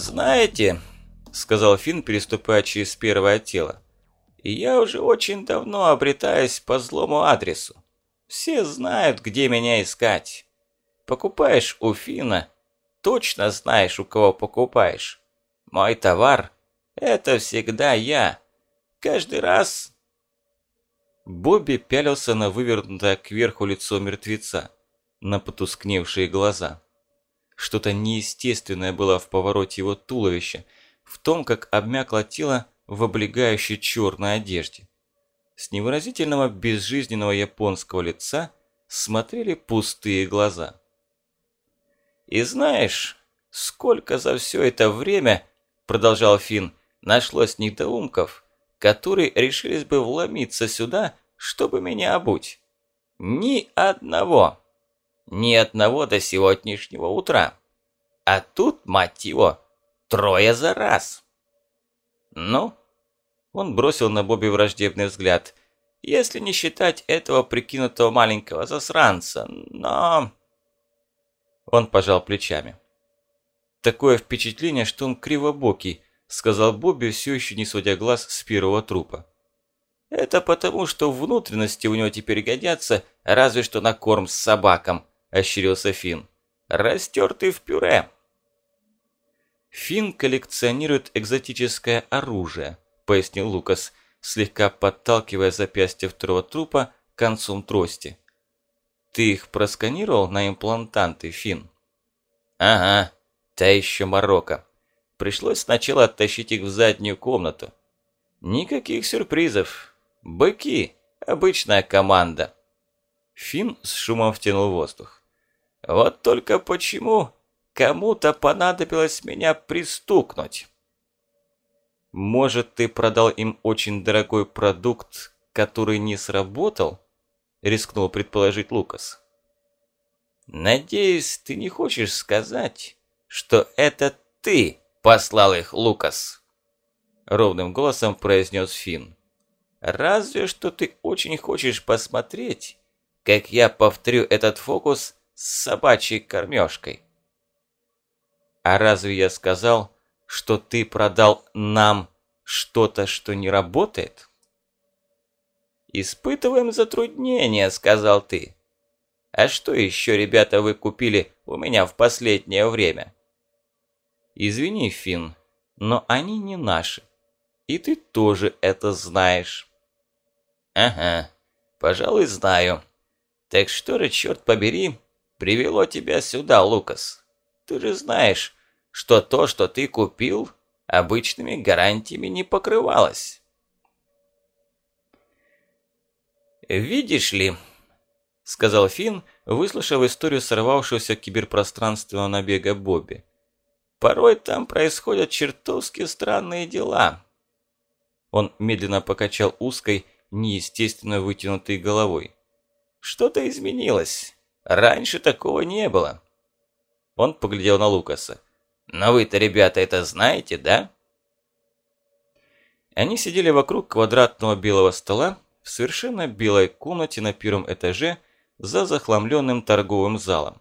«Знаете», – сказал Финн, переступая через первое тело, – «я уже очень давно обретаюсь по злому адресу. Все знают, где меня искать. Покупаешь у Фина, точно знаешь, у кого покупаешь. Мой товар – это всегда я. Каждый раз Бобби пялился на вывернутое кверху лицо мертвеца, на потускневшие глаза. Что-то неестественное было в повороте его туловища, в том, как обмякло тело в облегающей черной одежде. С невыразительного безжизненного японского лица смотрели пустые глаза. «И знаешь, сколько за все это время, – продолжал Финн, – нашлось недоумков, которые решились бы вломиться сюда, чтобы меня обуть. Ни одного. Ни одного до сегодняшнего утра. А тут, мать его, трое за раз. Ну, он бросил на Бобби враждебный взгляд. Если не считать этого прикинутого маленького засранца, но... Он пожал плечами. Такое впечатление, что он кривобокий, сказал Бобби, все еще не сводя глаз с первого трупа. «Это потому, что внутренности у него теперь годятся, разве что на корм с собакам», – ощерился Финн. «Растертый в пюре». «Финн коллекционирует экзотическое оружие», – пояснил Лукас, слегка подталкивая запястье второго трупа концом трости. «Ты их просканировал на имплантанты, Финн?» «Ага, та еще Марокко. Пришлось сначала оттащить их в заднюю комнату. Никаких сюрпризов. Быки. Обычная команда. Финн с шумом втянул воздух. Вот только почему кому-то понадобилось меня пристукнуть? Может, ты продал им очень дорогой продукт, который не сработал? Рискнул предположить Лукас. Надеюсь, ты не хочешь сказать, что это ты послал их Лукас!» Ровным голосом произнес Финн. «Разве что ты очень хочешь посмотреть, как я повторю этот фокус с собачьей кормежкой». «А разве я сказал, что ты продал нам что-то, что не работает?» «Испытываем затруднения», — сказал ты. «А что еще, ребята, вы купили у меня в последнее время?» Извини, Финн, но они не наши. И ты тоже это знаешь. Ага, пожалуй, знаю. Так что же, черт побери, привело тебя сюда, Лукас? Ты же знаешь, что то, что ты купил, обычными гарантиями не покрывалось. «Видишь ли», — сказал Финн, выслушав историю сорвавшегося киберпространственного набега Бобби. Порой там происходят чертовски странные дела. Он медленно покачал узкой, неестественно вытянутой головой. Что-то изменилось. Раньше такого не было. Он поглядел на Лукаса. Но вы-то, ребята, это знаете, да? Они сидели вокруг квадратного белого стола в совершенно белой комнате на первом этаже за захламленным торговым залом.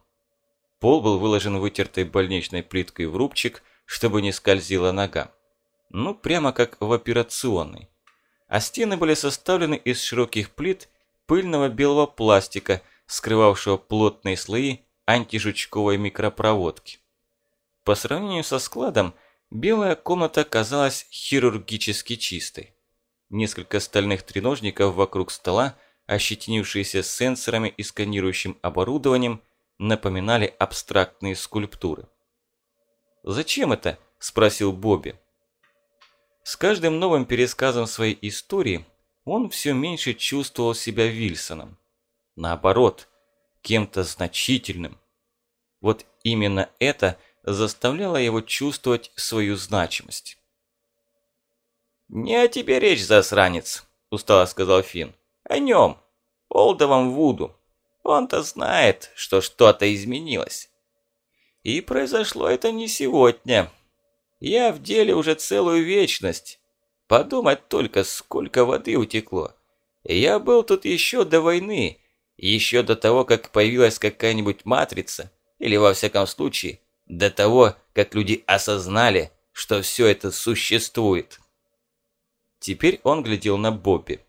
Пол был выложен вытертой больничной плиткой в рубчик, чтобы не скользила нога. Ну, прямо как в операционной. А стены были составлены из широких плит пыльного белого пластика, скрывавшего плотные слои антижучковой микропроводки. По сравнению со складом, белая комната казалась хирургически чистой. Несколько стальных треножников вокруг стола, ощетинившиеся сенсорами и сканирующим оборудованием, напоминали абстрактные скульптуры. «Зачем это?» – спросил Бобби. С каждым новым пересказом своей истории он все меньше чувствовал себя Вильсоном. Наоборот, кем-то значительным. Вот именно это заставляло его чувствовать свою значимость. «Не о тебе речь, засранец», – устало сказал Финн. «О нем, Олдовом Вуду. Он-то знает, что что-то изменилось. И произошло это не сегодня. Я в деле уже целую вечность. Подумать только, сколько воды утекло. Я был тут еще до войны, еще до того, как появилась какая-нибудь матрица, или во всяком случае, до того, как люди осознали, что все это существует. Теперь он глядел на Бобби.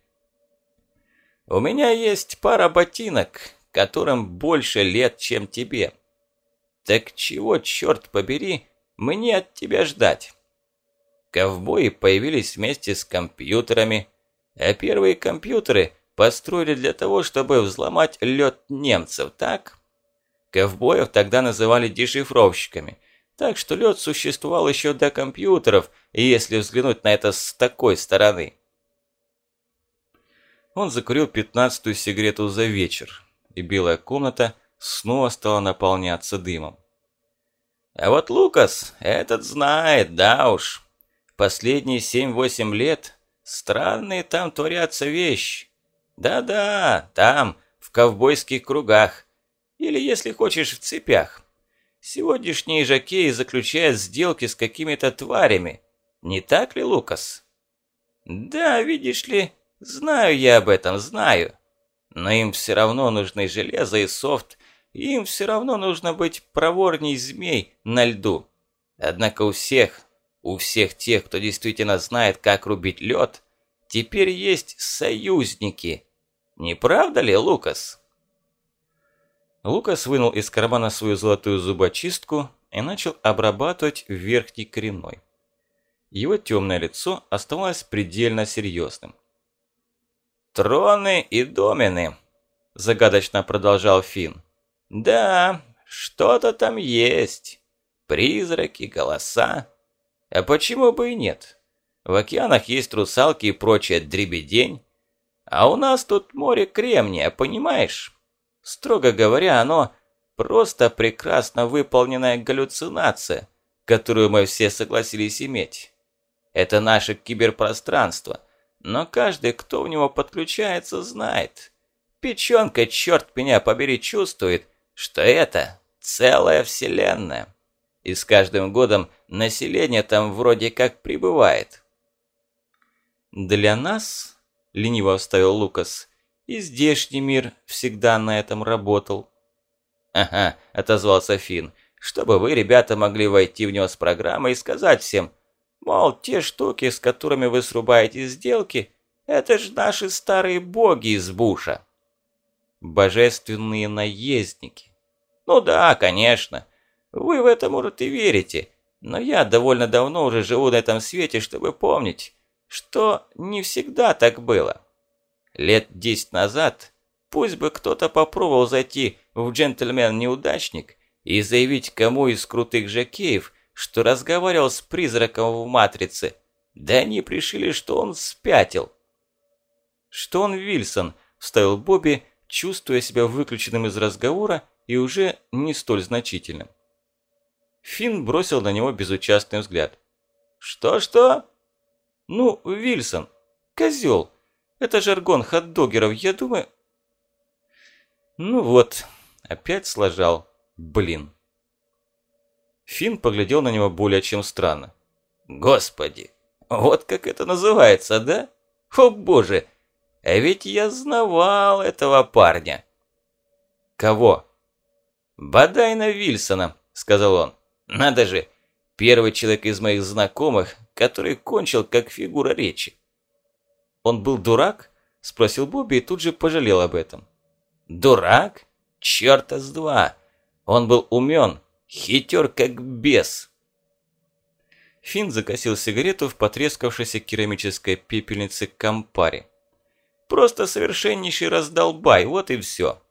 «У меня есть пара ботинок, которым больше лет, чем тебе. Так чего, черт побери, мне от тебя ждать?» Ковбои появились вместе с компьютерами, а первые компьютеры построили для того, чтобы взломать лед немцев, так? Ковбоев тогда называли дешифровщиками, так что лед существовал еще до компьютеров, если взглянуть на это с такой стороны. Он закурил пятнадцатую сигарету за вечер, и белая комната снова стала наполняться дымом. А вот Лукас этот знает, да уж. Последние семь-восемь лет странные там творятся вещи. Да-да, там, в ковбойских кругах. Или, если хочешь, в цепях. Сегодняшние жакеи заключают сделки с какими-то тварями. Не так ли, Лукас? Да, видишь ли, знаю я об этом, знаю. Но им все равно нужны железо и софт, и им все равно нужно быть проворней змей на льду. Однако у всех, у всех тех, кто действительно знает, как рубить лед, теперь есть союзники. Не правда ли, Лукас? Лукас вынул из кармана свою золотую зубочистку и начал обрабатывать верхний коренной. Его темное лицо оставалось предельно серьезным. «Троны и домены», – загадочно продолжал Финн. «Да, что-то там есть. Призраки, голоса. А почему бы и нет? В океанах есть русалки и прочая дребедень. А у нас тут море кремния, понимаешь?» Строго говоря, оно просто прекрасно выполненная галлюцинация, которую мы все согласились иметь. Это наше киберпространство, но каждый, кто в него подключается, знает. Печенка, черт меня побери, чувствует, что это целая вселенная. И с каждым годом население там вроде как прибывает. «Для нас», – лениво вставил Лукас, и здешний мир всегда на этом работал. «Ага», – отозвался Финн, – «чтобы вы, ребята, могли войти в него с программой и сказать всем, мол, те штуки, с которыми вы срубаете сделки, это же наши старые боги из Буша». «Божественные наездники». «Ну да, конечно. Вы в это, может, и верите, но я довольно давно уже живу на этом свете, чтобы помнить, что не всегда так было». Лет десять назад пусть бы кто-то попробовал зайти в джентльмен-неудачник и заявить кому из крутых жакеев, что разговаривал с призраком в «Матрице», да они пришили, что он спятил. «Что он Вильсон?» – вставил Бобби, чувствуя себя выключенным из разговора и уже не столь значительным. Финн бросил на него безучастный взгляд. «Что-что?» «Ну, Вильсон, козел, это жаргон хот-догеров, я думаю...» «Ну вот, опять сложал. Блин». Финн поглядел на него более чем странно. «Господи, вот как это называется, да? О боже, а ведь я знавал этого парня». «Кого?» «Бадайна Вильсона», — сказал он. «Надо же, первый человек из моих знакомых, который кончил как фигура речи. «Он был дурак?» – спросил Бобби и тут же пожалел об этом. «Дурак? Чёрта с два! Он был умен, хитер как бес!» Финн закосил сигарету в потрескавшейся керамической пепельнице Кампари. «Просто совершеннейший раздолбай, вот и все.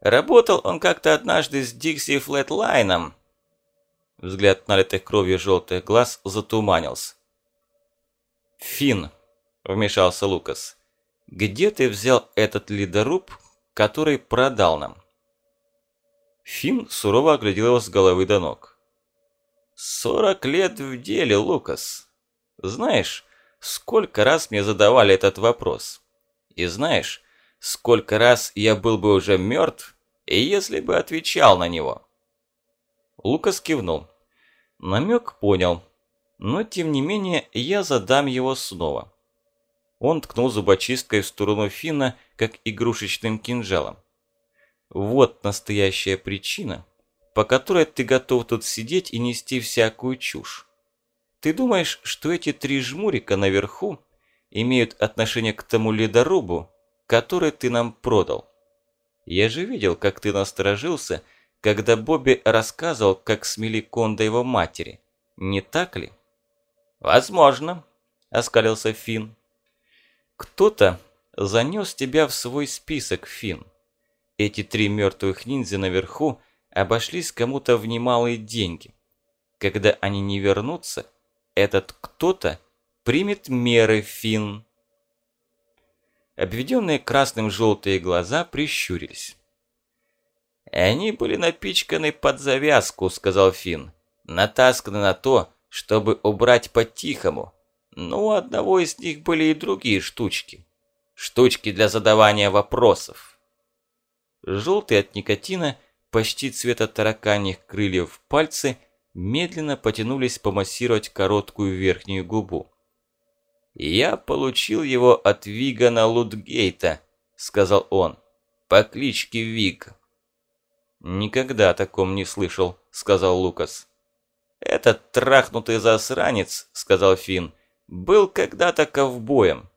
Работал он как-то однажды с Дикси Флетлайном». Взгляд налитых кровью желтых глаз затуманился. «Финн!» – вмешался Лукас. «Где ты взял этот ледоруб, который продал нам?» Финн сурово оглядел его с головы до ног. «Сорок лет в деле, Лукас. Знаешь, сколько раз мне задавали этот вопрос? И знаешь, сколько раз я был бы уже мертв, если бы отвечал на него?» Лукас кивнул. Намек понял, но тем не менее я задам его снова. Он ткнул зубочисткой в сторону Финна, как игрушечным кинжалом. Вот настоящая причина, по которой ты готов тут сидеть и нести всякую чушь. Ты думаешь, что эти три жмурика наверху имеют отношение к тому ледорубу, который ты нам продал? Я же видел, как ты насторожился, когда Бобби рассказывал, как смели Конда его матери. Не так ли? Возможно, оскалился Финн. Кто-то занес тебя в свой список, Финн. Эти три мертвых ниндзя наверху обошлись кому-то в немалые деньги. Когда они не вернутся, этот кто-то примет меры, Финн. Обведенные красным желтые глаза прищурились. «Они были напичканы под завязку», — сказал Финн. «Натасканы на то, чтобы убрать по-тихому. Ну, у одного из них были и другие штучки. Штучки для задавания вопросов». Желтые от никотина, почти цвета тараканьих крыльев пальцы медленно потянулись помассировать короткую верхнюю губу. «Я получил его от Вигана Лутгейта», — сказал он, — «по кличке Виг». «Никогда о таком не слышал», — сказал Лукас. «Этот трахнутый засранец», — сказал Финн, — «был когда-то ковбоем.